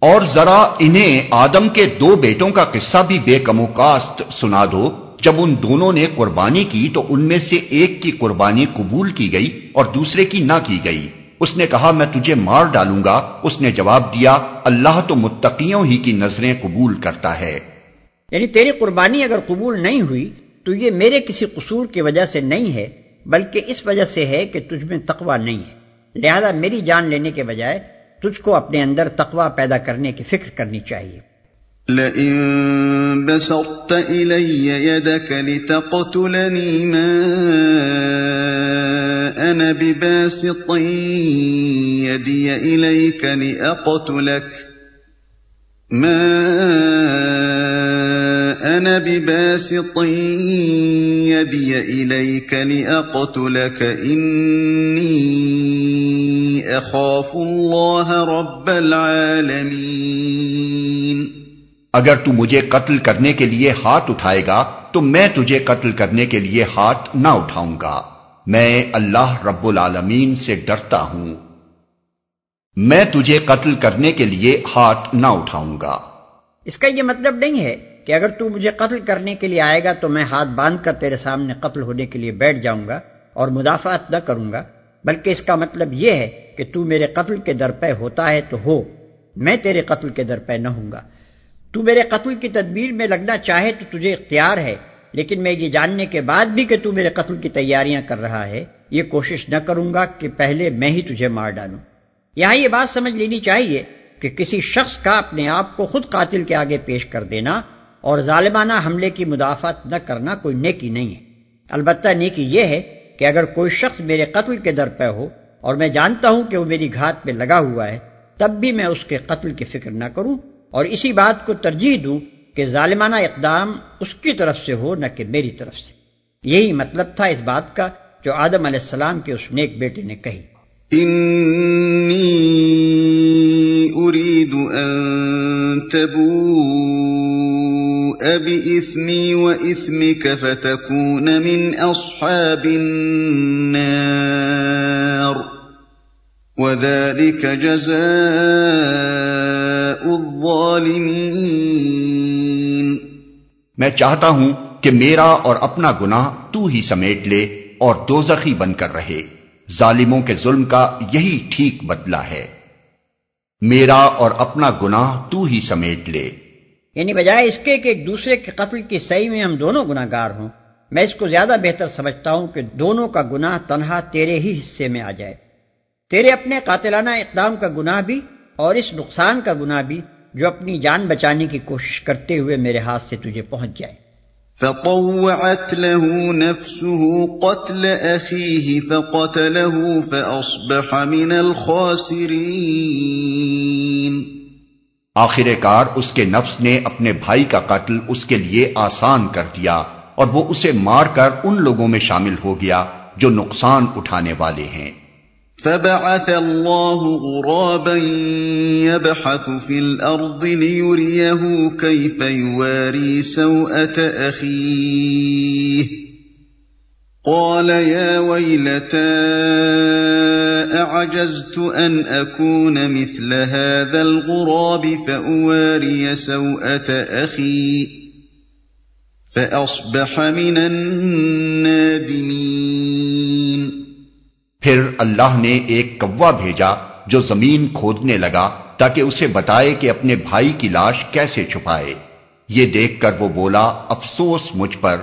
اور ذرا انہیں آدم کے دو بیٹوں کا قصہ بھی بے کم و کاست سنا دو۔ جب ان دونوں نے قربانی کی تو ان میں سے ایک کی قربانی قبول کی گئی اور دوسرے کی نہ کی گئی۔ اس نے کہا، میں تجھے مار ڈالوں گا۔ اس نے جواب دیا، اللہ تو متقیوں ہی کی نظریں قبول کرتا ہے۔ یعنی تیری قربانی اگر قبول نہیں ہوئی تو یہ میرے کسی قصور کی وجہ سے نہیں ہے، بلکہ اس وجہ سے ہے کہ تجھ میں تقوی نہیں ہے۔ لہذا میری جان لینے کے بجائے تجھ کو اپنے اندر تقوی پیدا کرنے کی فکر کرنی چاہیے۔ لئن بسطت إلي يدك لتقتلني ما أنا بباسط يدي إليك لأقتلك ما أنا بباسط يدي إليك لأقتلك إني اخاف اللہ رب العالمین اگر تو مجھے قتل کرنے کے لیے ہاتھ اٹھائے گا تو میں تجھے قتل کرنے کے لیے ہاتھ نہ اٹھاؤں گا۔ میں اللہ رب العالمین سے ڈرتا ہوں۔ میں تجھے قتل کرنے کے لیے ہاتھ نہ اٹھاؤں گا۔ اس کا یہ مطلب نہیں ہے کہ اگر تو مجھے قتل کرنے کے لیے آئے گا تو میں ہاتھ باندھ کر تیرے سامنے قتل ہونے کے لیے بیٹھ جاؤں گا اور مدافعت نہ کروں گا۔ بلکہ اس کا مطلب یہ ہے کہ تو میرے قتل کے در پہ ہوتا ہے تو ہو، میں تیرے قتل کے در پہ نہ ہوں گا۔ تو میرے قتل کی تدبیر میں لگنا چاہے تو تجھے اختیار ہے، لیکن میں یہ جاننے کے بعد بھی کہ تو میرے قتل کی تیاریاں کر رہا ہے۔ یہ کوشش نہ کروں گا کہ پہلے میں ہی تجھے مار ڈالوں۔ یہاں یہ بات سمجھ لینی چاہیے کہ کسی شخص کا اپنے آپ کو خود قاتل کے آگے پیش کر دینا اور ظالمانہ حملے کی مدافعت نہ کرنا کوئی نیکی نہیں ہے۔ البتہ نیکی یہ ہے کہ اگر کوئی شخص میرے قتل کے در پہ ہو اور میں جانتا ہوں کہ وہ میری گھات پہ لگا ہوا ہے، تب بھی میں اس کے قتل کی فکر نہ کروں اور اسی بات کو ترجیح دوں کہ ظالمانہ اقدام اس کی طرف سے ہو نہ کہ میری طرف سے۔ یہی مطلب تھا اس بات کا جو آدم علیہ السلام کے اس نیک بیٹے نے کہی۔ انی اريد ان تبوء بإثمي وإثمك فتكون من أصحاب النار وذلك جزاء الظالمين میں چاہتا ہوں کہ میرا اور اپنا گناہ تو ہی سمیٹ لے اور دوزخی بن کر رہے۔ ظالموں کے ظلم کا یہی ٹھیک بدلہ ہے۔ میرا اور اپنا گناہ تو ہی سمیٹ لے۔ یعنی بجائے اس کے کہ ایک دوسرے کے قتل کی صحیح میں ہم دونوں گناہ گار ہوں، میں اس کو زیادہ بہتر سمجھتا ہوں کہ دونوں کا گناہ تنہا تیرے ہی حصے میں آ جائے۔ تیرے اپنے قاتلانہ اقدام کا گناہ بھی اور اس نقصان کا گناہ بھی جو اپنی جان بچانے کی کوشش کرتے ہوئے میرے ہاتھ سے تجھے پہنچ جائے۔ فطوعت له نفسه قتل أخيه فقتله فأصبح من الخاسرين۔ آخر کار اس کے نفس نے اپنے بھائی کا قتل اس کے لیے آسان کر دیا اور وہ اسے مار کر ان لوگوں میں شامل ہو گیا جو نقصان اٹھانے والے ہیں۔ فبعث الله غرابا يبحث في الأرض ليريه كيف يواري سوءة أخيه قال يا ويلتا أعجزت أن أكون مثل هذا الغراب فأواري سوءة أخي فأصبح من النادمين. پھر اللہ نے ایک کوا بھیجا جو زمین کھودنے لگا تاکہ اسے بتائے کہ اپنے بھائی کی لاش کیسے چھپائے۔ یہ دیکھ کر وہ بولا، افسوس مجھ پر۔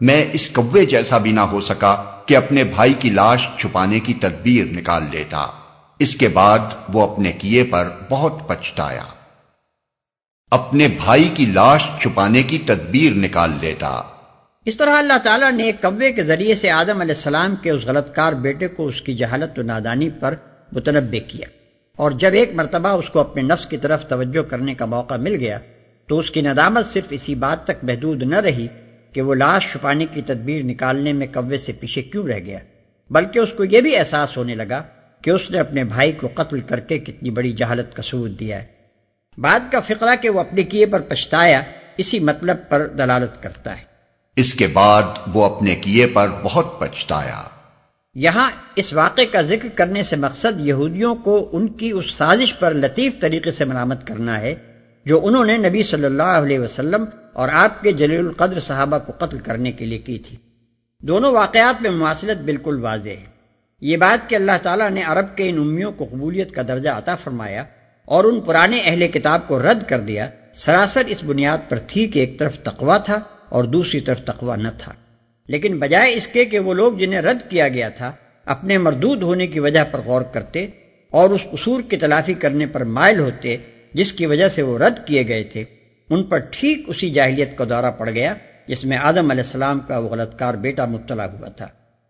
میں اس کوے جیسا بھی نہ ہو سکا کہ اپنے بھائی کی لاش چھپانے کی تدبیر نکال لیتا۔ اس کے بعد وہ اپنے کیے پر بہت پچھتایا۔ اپنے بھائی کی لاش چھپانے کی تدبیر نکال لیتا۔ اس طرح اللہ تعالیٰ نے ایک کوے کے ذریعے سے آدم علیہ السلام کے اس غلط کار بیٹے کو اس کی جہالت و نادانی پر متنبع کیا۔ اور جب ایک مرتبہ اس کو اپنے نفس کی طرف توجہ کرنے کا موقع مل گیا تو اس کی ندامت صرف اسی بات تک محدود نہ رہی کہ وہ لاش چھپانے کی تدبیر نکالنے میں کوے سے پیچھے کیوں رہ گیا؟ بلکہ اس کو یہ بھی احساس ہونے لگا کہ اس نے اپنے بھائی کو قتل کر کے کتنی بڑی جہالت کا ثبوت دیا ہے۔ بعد کا فقرہ کہ وہ اپنے کیے پر پچھتایا اسی مطلب پر دلالت کرتا ہے۔ اس کے بعد وہ اپنے کیے پر بہت پچھتایا۔ یہاں اس واقعے کا ذکر کرنے سے مقصد یہودیوں کو ان کی اس سازش پر لطیف طریقے سے مرامت کرنا ہے جو انہوں نے نبی صلی اللہ علیہ وسلم اور آپ کے جلیل القدر صحابہ کو قتل کرنے کے لیے کی تھی۔ دونوں واقعات میں مواصلت بالکل واضح ہے۔ یہ بات کہ اللہ تعالیٰ نے عرب کے ان امیوں کو قبولیت کا درجہ عطا فرمایا اور ان پرانے اہل کتاب کو رد کر دیا، سراسر اس بنیاد پر تھی کہ ایک طرف تقوا تھا اور دوسری طرف تقوا نہ تھا۔ لیکن بجائے اس کے کہ وہ لوگ جنہیں رد کیا گیا تھا، اپنے مردود ہونے کی وجہ پر غور کرتے اور اس قصور کی تلافی کرنے پر مائل ہوتے، جس کی وجہ سے وہ رد کیے گئے تھے۔ ان پر ٹھیک اسی جاہلیت کا دورہ پڑ گیا جس میں آدم علیہ السلام کا وہ غلط کار بیٹا مبتلا ہوا تھا۔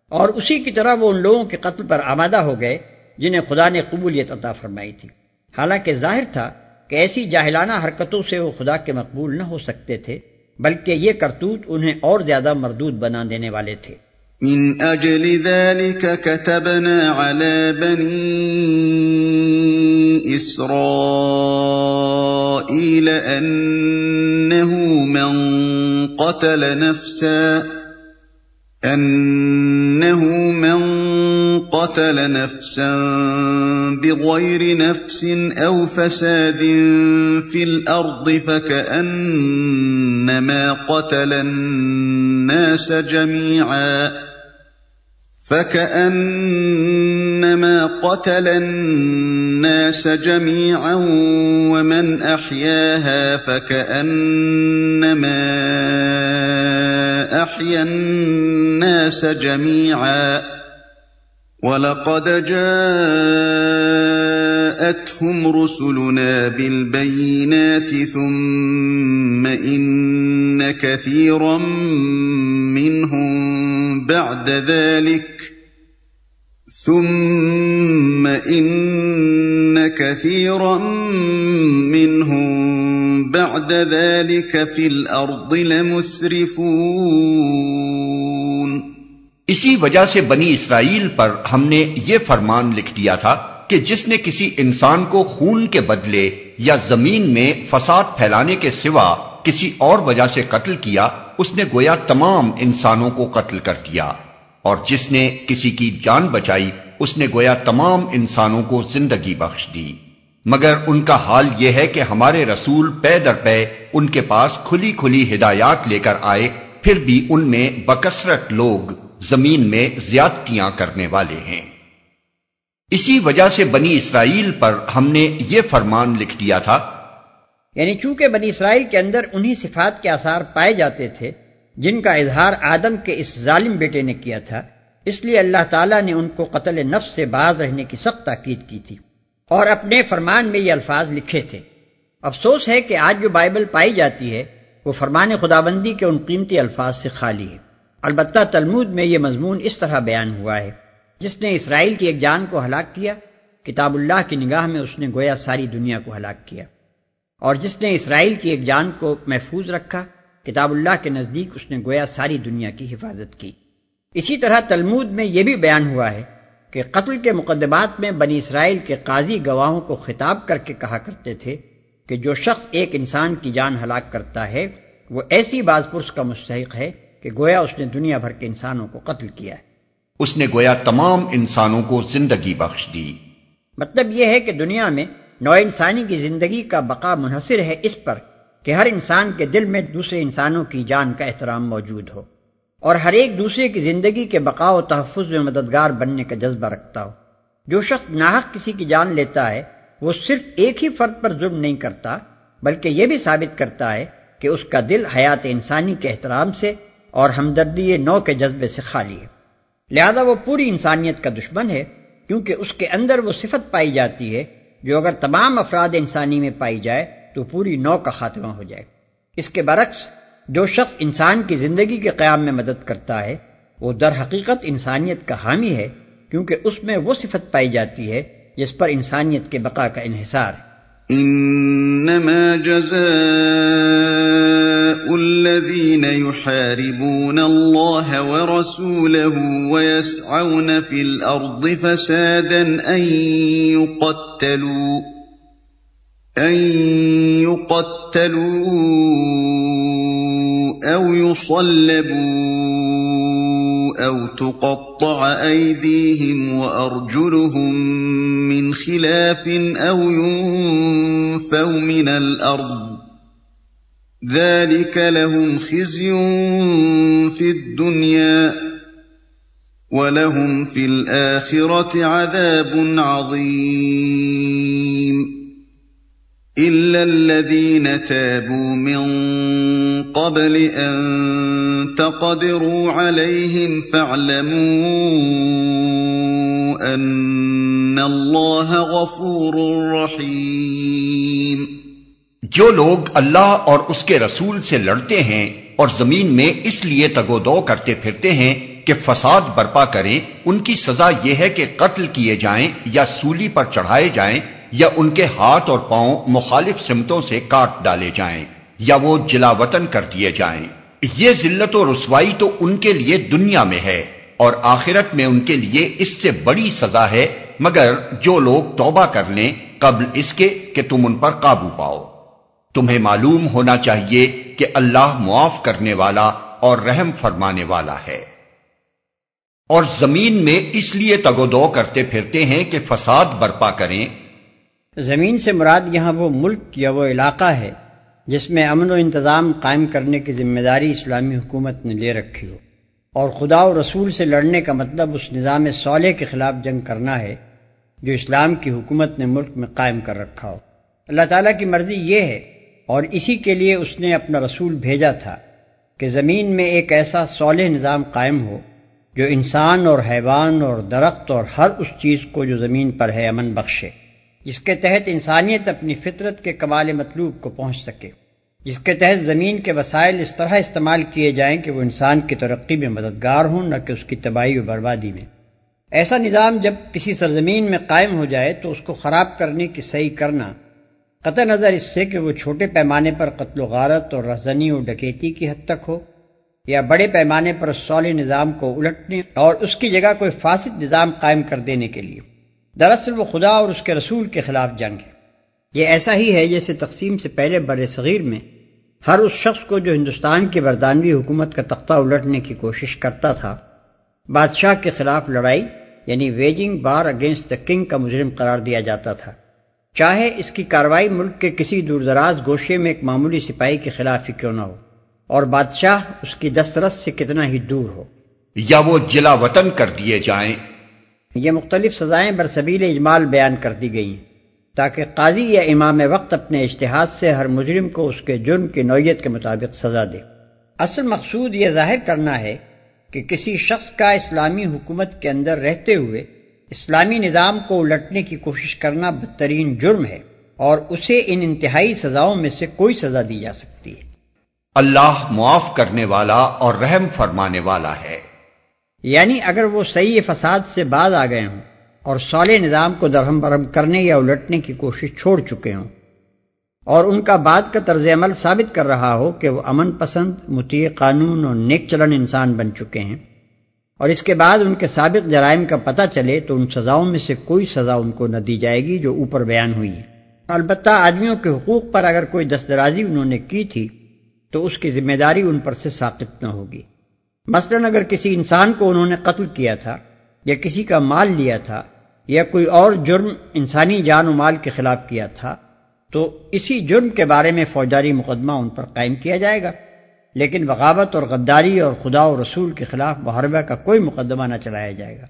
اور اسی کی طرح وہ ان لوگوں کے قتل پر آمادہ ہو گئے جنہیں خدا نے قبولیت عطا فرمائی تھی۔ حالانکہ ظاہر تھا کہ ایسی جاہلانہ حرکتوں سے وہ خدا کے مقبول نہ ہو سکتے تھے، بلکہ یہ کرتوت انہیں اور زیادہ مردود بنا دینے والے تھے۔ من اجل ذلك كتبنا على بني اسرائيل انه من قتل نفسا انه من قتل نفسا بغير نفس او فساد في الارض فكانما قتل الناس جميعا فكأن فكانما قتل الناس جميعا ومن احياها فكانما احيا الناس جميعا وَلَقَدْ جَاءَتْهُمْ رُسُلُنَا بِالْبَيِّنَاتِ ثُمَّ إِنَّ كَثِيرًا مِّنْهُمْ بَعْدَ ذَلِكَ ثُمَّ إِنَّ كَثِيرًا مِّنْهُمْ بَعْدَ ذَلِكَ فِي الْأَرْضِ لَمُسْرِفُونَ اسی وجہ سے بنی اسرائیل پر ہم نے یہ فرمان لکھ دیا تھا کہ جس نے کسی انسان کو خون کے بدلے یا زمین میں فساد پھیلانے کے سوا کسی اور وجہ سے قتل کیا، اس نے گویا تمام انسانوں کو قتل کر دیا۔ اور جس نے کسی کی جان بچائی، اس نے گویا تمام انسانوں کو زندگی بخش دی۔ مگر ان کا حال یہ ہے کہ ہمارے رسول پے در پے ان کے پاس کھلی کھلی ہدایات لے کر آئے، پھر بھی ان میں بکثرت لوگ زمین میں زیادتیاں کرنے والے ہیں۔ اسی وجہ سے بنی اسرائیل پر ہم نے یہ فرمان لکھ دیا تھا یعنی چونکہ بنی اسرائیل کے اندر انہی صفات کے آثار پائے جاتے تھے جن کا اظہار آدم کے اس ظالم بیٹے نے کیا تھا، اس لیے اللہ تعالیٰ نے ان کو قتل نفس سے باز رہنے کی سخت تاکید کی تھی۔ اور اپنے فرمان میں یہ الفاظ لکھے تھے۔ افسوس ہے کہ آج جو بائبل پائی جاتی ہے، وہ فرمان خدابندی کے ان قیمتی الفاظ سے خالی ہے۔ البتہ تلمود میں یہ مضمون اس طرح بیان ہوا ہے۔ جس نے اسرائیل کی ایک جان کو ہلاک کیا، کتاب اللہ کی نگاہ میں اس نے گویا ساری دنیا کو ہلاک کیا۔ اور جس نے اسرائیل کی ایک جان کو محفوظ رکھا کتاب اللہ کے نزدیک اس نے گویا ساری دنیا کی حفاظت کی۔ اسی طرح تلمود میں یہ بھی بیان ہوا ہے کہ قتل کے مقدمات میں بنی اسرائیل کے قاضی گواہوں کو خطاب کر کے کہا کرتے تھے کہ جو شخص ایک انسان کی جان ہلاک کرتا ہے وہ ایسی باز پرس کا مستحق ہے کہ گویا اس نے دنیا بھر کے انسانوں کو قتل کیا ہے۔ اس نے گویا تمام انسانوں کو زندگی بخش دی۔ مطلب یہ ہے کہ دنیا میں نو انسانی کی زندگی کا بقا منحصر ہے اس پر۔ کہ ہر انسان کے دل میں دوسرے انسانوں کی جان کا احترام موجود ہو اور ہر ایک دوسرے کی زندگی کے بقا و تحفظ میں مددگار بننے کا جذبہ رکھتا ہو۔ جو شخص ناحق کسی کی جان لیتا ہے، وہ صرف ایک ہی فرد پر ظلم نہیں کرتا، بلکہ یہ بھی ثابت کرتا ہے کہ اس کا دل حیات انسانی کے احترام سے اور ہمدردی نو کے جذبے سے خالی ہے۔ لہذا وہ پوری انسانیت کا دشمن ہے، کیونکہ اس کے اندر وہ صفت پائی جاتی ہے جو اگر تمام افراد انسانی میں پائی جائے تو پوری نو کا خاتمہ ہو جائے۔ اس کے برعکس، جو شخص انسان کی زندگی کے قیام میں مدد کرتا ہے، وہ در حقیقت انسانیت کا حامی ہے، کیونکہ اس میں وہ صفت پائی جاتی ہے جس پر انسانیت کے بقا کا انحصار۔ ہے انما جزاء الذين يحاربون الله ورسوله ويسعون في الارض فسادا ان يقتلوا۔ ان يقتلوا او يصلبوا او تقطع ايديهم وارجلهم من خلاف او ينفوا من الارض ذلك لهم خزي في الدنيا ولهم في الاخره عذاب عظيم الا الذين تابوا من قبل ان تقدروا عليهم فاعلموا ان الله غفور رحيم جو لوگ اللہ اور اس کے رسول سے لڑتے ہیں اور زمین میں اس لیے تگو دو کرتے پھرتے ہیں کہ فساد برپا کریں، ان کی سزا یہ ہے کہ قتل کیے جائیں یا سولی پر چڑھائے جائیں یا ان کے ہاتھ اور پاؤں مخالف سمتوں سے کاٹ ڈالے جائیں، یا وہ جلا وطن کر دیے جائیں۔ یہ ذلت و رسوائی تو ان کے لیے دنیا میں ہے اور آخرت میں ان کے لیے اس سے بڑی سزا ہے، مگر جو لوگ توبہ کر لیں قبل اس کے کہ تم ان پر قابو پاؤ۔ تمہیں معلوم ہونا چاہیے کہ اللہ معاف کرنے والا اور رحم فرمانے والا ہے۔ اور زمین میں اس لیے تگودو کرتے پھرتے ہیں کہ فساد برپا کریں زمین سے مراد یہاں وہ ملک یا وہ علاقہ ہے جس میں امن و انتظام قائم کرنے کی ذمہ داری اسلامی حکومت نے لے رکھی ہو۔ اور خدا و رسول سے لڑنے کا مطلب اس نظام صالح کے خلاف جنگ کرنا ہے جو اسلام کی حکومت نے ملک میں قائم کر رکھا ہو۔ اللہ تعالیٰ کی مرضی یہ ہے اور اسی کے لیے اس نے اپنا رسول بھیجا تھا کہ زمین میں ایک ایسا صالح نظام قائم ہو جو انسان اور حیوان اور درخت اور ہر اس چیز کو جو زمین پر ہے امن بخشے۔ جس کے تحت انسانیت اپنی فطرت کے کمال مطلوب کو پہنچ سکے۔ جس کے تحت زمین کے وسائل اس طرح استعمال کیے جائیں کہ وہ انسان کی ترقی میں مددگار ہوں، نہ کہ اس کی تباہی و بربادی میں۔ ایسا نظام جب کسی سرزمین میں قائم ہو جائے تو اس کو خراب کرنے کی صحیح کرنا قطع نظر اس سے کہ وہ چھوٹے پیمانے پر قتل و غارت اور رزنی و ڈکیتی کی حد تک ہو یا بڑے پیمانے پر سولی نظام کو الٹنے اور اس کی جگہ کوئی فاسد نظام قائم کر دینے کے لیے۔ دراصل وہ خدا اور اس کے رسول کے خلاف جنگ ہے۔ یہ ایسا ہی ہے جیسے تقسیم سے پہلے بر صغیر میں ہر اس شخص کو جو ہندوستان کی برطانوی حکومت کا تختہ الٹنے کی کوشش کرتا تھا، بادشاہ کے خلاف لڑائی یعنی waging war against the king کا مجرم قرار دیا جاتا تھا۔ چاہے اس کی کاروائی ملک کے کسی دور دراز گوشے میں ایک معمولی سپاہی کے خلاف ہی کیوں نہ ہو، اور بادشاہ اس کی دسترس سے کتنا ہی دور ہو۔ یا وہ جلا وطن کر دیے جائیں۔ یہ مختلف سزائیں برسبیل اجمال بیان کر دی گئی ہیں تاکہ قاضی یا امام وقت اپنے اشتہاد سے ہر مجرم کو اس کے جرم کی نوعیت کے مطابق سزا دے۔ اصل مقصود یہ ظاہر کرنا ہے کہ کسی شخص کا اسلامی حکومت کے اندر رہتے ہوئے اسلامی نظام کو الٹنے کی کوشش کرنا بدترین جرم ہے اور اسے ان انتہائی سزاؤں میں سے کوئی سزا دی جا سکتی ہے۔ اللہ معاف کرنے والا اور رحم فرمانے والا ہے۔ یعنی اگر وہ صحیح فساد سے بعد آ گئے ہوں اور صالح نظام کو درہم برہم کرنے یا الٹنے کی کوشش چھوڑ چکے ہوں اور ان کا بعد کا طرز عمل ثابت کر رہا ہو کہ وہ امن پسند متی قانون اور نیک چلن انسان بن چکے ہیں اور اس کے بعد ان کے سابق جرائم کا پتہ چلے تو ان سزاؤں میں سے کوئی سزا ان کو نہ دی جائے گی جو اوپر بیان ہوئی ہے۔ البتہ آدمیوں کے حقوق پر اگر کوئی دسترازی انہوں نے کی تھی تو اس کی ذمہ داری ان پر سے ثابت نہ ہوگی۔ مثلا اگر کسی انسان کو انہوں نے قتل کیا تھا یا کسی کا مال لیا تھا یا کوئی اور جرم انسانی جان و مال کے خلاف کیا تھا، تو اسی جرم کے بارے میں فوجداری مقدمہ ان پر قائم کیا جائے گا۔ لیکن بغاوت اور غداری اور خدا و رسول کے خلاف محربہ کا کوئی مقدمہ نہ چلایا جائے گا۔